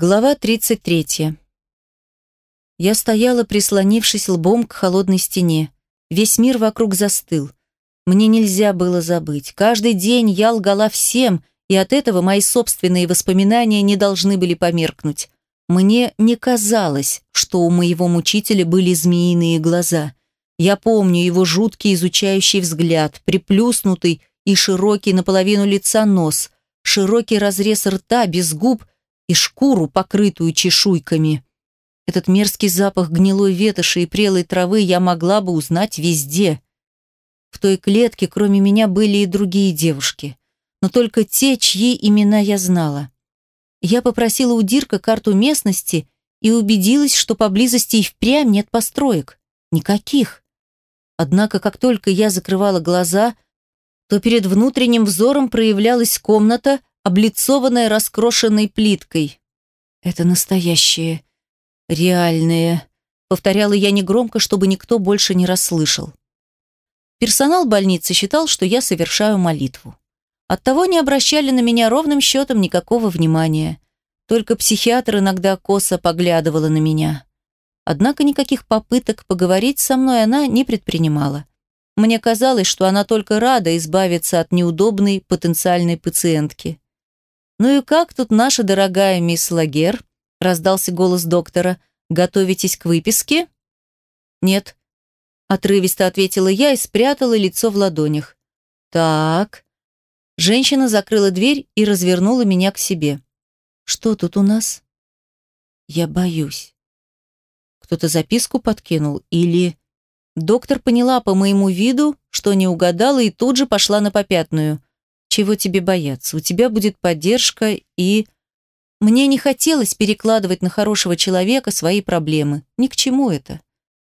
Глава 33. Я стояла, прислонившись лбом к холодной стене. Весь мир вокруг застыл. Мне нельзя было забыть. Каждый день я лгала всем, и от этого мои собственные воспоминания не должны были померкнуть. Мне не казалось, что у моего мучителя были змеиные глаза. Я помню его жуткий изучающий взгляд, приплюснутый и широкий наполовину лица нос, широкий разрез рта без губ – и шкуру, покрытую чешуйками. Этот мерзкий запах гнилой ветоши и прелой травы я могла бы узнать везде. В той клетке, кроме меня, были и другие девушки, но только те, чьи имена я знала. Я попросила у Дирка карту местности и убедилась, что поблизости и впрямь нет построек. Никаких. Однако, как только я закрывала глаза, то перед внутренним взором проявлялась комната, облицованная раскрошенной плиткой. «Это настоящее, реальное», — повторяла я негромко, чтобы никто больше не расслышал. Персонал больницы считал, что я совершаю молитву. Оттого не обращали на меня ровным счетом никакого внимания. Только психиатр иногда косо поглядывала на меня. Однако никаких попыток поговорить со мной она не предпринимала. Мне казалось, что она только рада избавиться от неудобной потенциальной пациентки. «Ну и как тут наша дорогая мисс Лагер?» – раздался голос доктора. «Готовитесь к выписке?» «Нет», – отрывисто ответила я и спрятала лицо в ладонях. «Так». Женщина закрыла дверь и развернула меня к себе. «Что тут у нас?» «Я боюсь». Кто-то записку подкинул или... Доктор поняла по моему виду, что не угадала и тут же пошла на попятную. Чего тебе бояться? У тебя будет поддержка и... Мне не хотелось перекладывать на хорошего человека свои проблемы. Ни к чему это.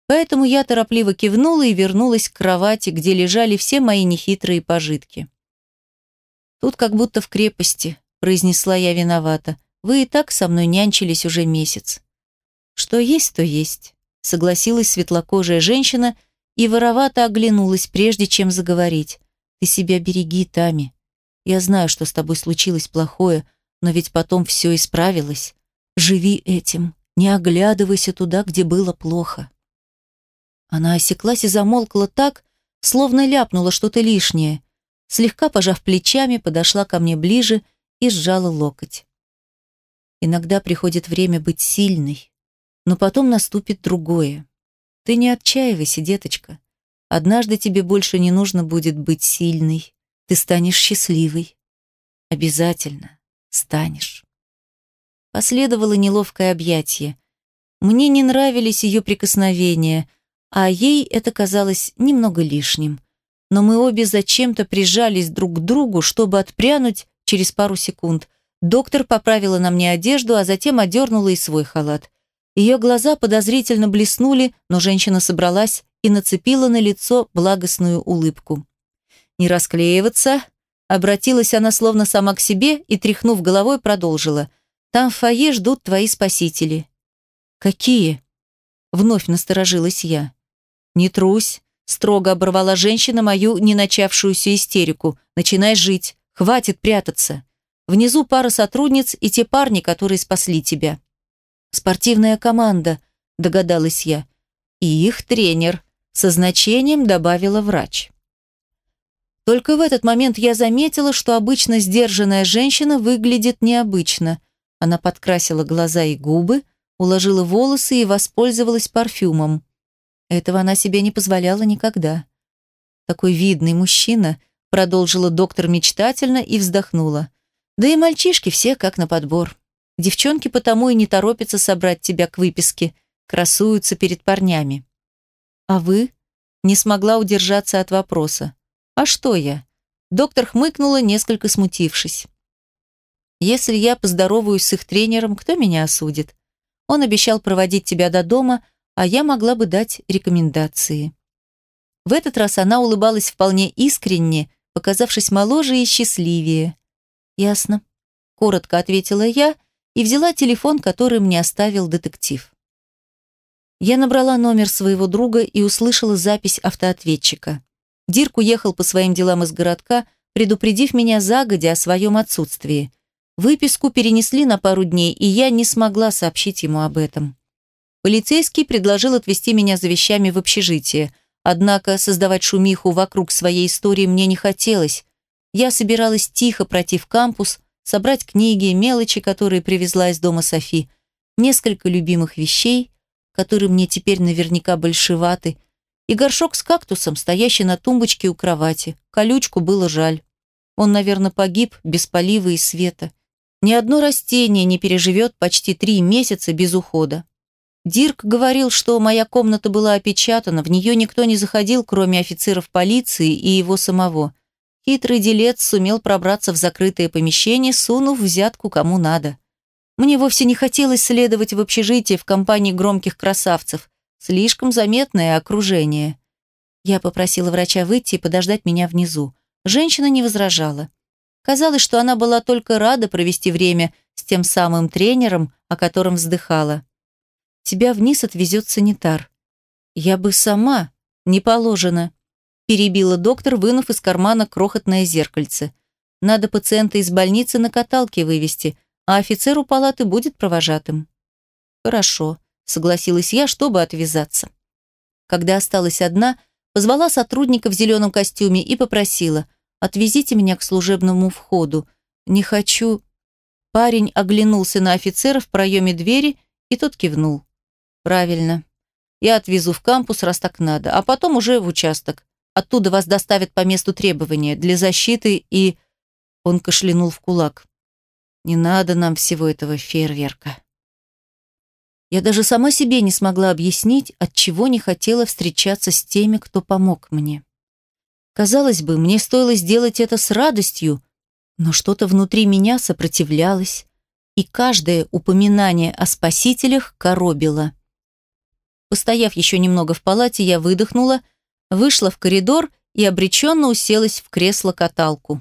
Поэтому я торопливо кивнула и вернулась к кровати, где лежали все мои нехитрые пожитки. «Тут как будто в крепости», — произнесла я виновата. «Вы и так со мной нянчились уже месяц». «Что есть, то есть», — согласилась светлокожая женщина и воровато оглянулась, прежде чем заговорить. «Ты себя береги, Тами. Я знаю, что с тобой случилось плохое, но ведь потом все исправилось. Живи этим, не оглядывайся туда, где было плохо. Она осеклась и замолкла так, словно ляпнула что-то лишнее. Слегка пожав плечами, подошла ко мне ближе и сжала локоть. Иногда приходит время быть сильной, но потом наступит другое. Ты не отчаивайся, деточка. Однажды тебе больше не нужно будет быть сильной. Ты станешь счастливой. Обязательно станешь. Последовало неловкое объятие. Мне не нравились ее прикосновения, а ей это казалось немного лишним. Но мы обе зачем-то прижались друг к другу, чтобы отпрянуть через пару секунд. Доктор поправила на мне одежду, а затем одернула и свой халат. Ее глаза подозрительно блеснули, но женщина собралась и нацепила на лицо благостную улыбку. «Не расклеиваться», обратилась она словно сама к себе и, тряхнув головой, продолжила. «Там в фойе ждут твои спасители». «Какие?» Вновь насторожилась я. «Не трусь», строго оборвала женщина мою не начавшуюся истерику. «Начинай жить. Хватит прятаться. Внизу пара сотрудниц и те парни, которые спасли тебя». «Спортивная команда», догадалась я. «И их тренер», со значением добавила врач. Только в этот момент я заметила, что обычно сдержанная женщина выглядит необычно. Она подкрасила глаза и губы, уложила волосы и воспользовалась парфюмом. Этого она себе не позволяла никогда. Такой видный мужчина, продолжила доктор мечтательно и вздохнула. Да и мальчишки все как на подбор. Девчонки потому и не торопятся собрать тебя к выписке, красуются перед парнями. А вы? Не смогла удержаться от вопроса. «А что я?» Доктор хмыкнула, несколько смутившись. «Если я поздороваюсь с их тренером, кто меня осудит? Он обещал проводить тебя до дома, а я могла бы дать рекомендации». В этот раз она улыбалась вполне искренне, показавшись моложе и счастливее. «Ясно», — коротко ответила я и взяла телефон, который мне оставил детектив. Я набрала номер своего друга и услышала запись автоответчика. Дирк уехал по своим делам из городка, предупредив меня загодя о своем отсутствии. Выписку перенесли на пару дней, и я не смогла сообщить ему об этом. Полицейский предложил отвезти меня за вещами в общежитие, однако создавать шумиху вокруг своей истории мне не хотелось. Я собиралась тихо пройти в кампус, собрать книги, мелочи, которые привезла из дома Софи, несколько любимых вещей, которые мне теперь наверняка большеваты, и горшок с кактусом, стоящий на тумбочке у кровати. Колючку было жаль. Он, наверное, погиб без полива и света. Ни одно растение не переживет почти три месяца без ухода. Дирк говорил, что моя комната была опечатана, в нее никто не заходил, кроме офицеров полиции и его самого. Хитрый делец сумел пробраться в закрытое помещение, сунув взятку кому надо. Мне вовсе не хотелось следовать в общежитие в компании громких красавцев. Слишком заметное окружение. Я попросила врача выйти и подождать меня внизу. Женщина не возражала. Казалось, что она была только рада провести время с тем самым тренером, о котором вздыхала. «Тебя вниз отвезет санитар». «Я бы сама. Не положено», – перебила доктор, вынув из кармана крохотное зеркальце. «Надо пациента из больницы на каталке вывести а офицер у палаты будет провожатым. Хорошо, согласилась я, чтобы отвязаться. Когда осталась одна, позвала сотрудника в зеленом костюме и попросила, отвезите меня к служебному входу. Не хочу... Парень оглянулся на офицера в проеме двери, и тот кивнул. Правильно. Я отвезу в кампус, раз так надо, а потом уже в участок. Оттуда вас доставят по месту требования для защиты и... Он кашлянул в кулак. Не надо нам всего этого фейерверка. Я даже сама себе не смогла объяснить, от чего не хотела встречаться с теми, кто помог мне. Казалось бы, мне стоило сделать это с радостью, но что-то внутри меня сопротивлялось, и каждое упоминание о спасителях коробило. Постояв еще немного в палате, я выдохнула, вышла в коридор и обреченно уселась в кресло-каталку.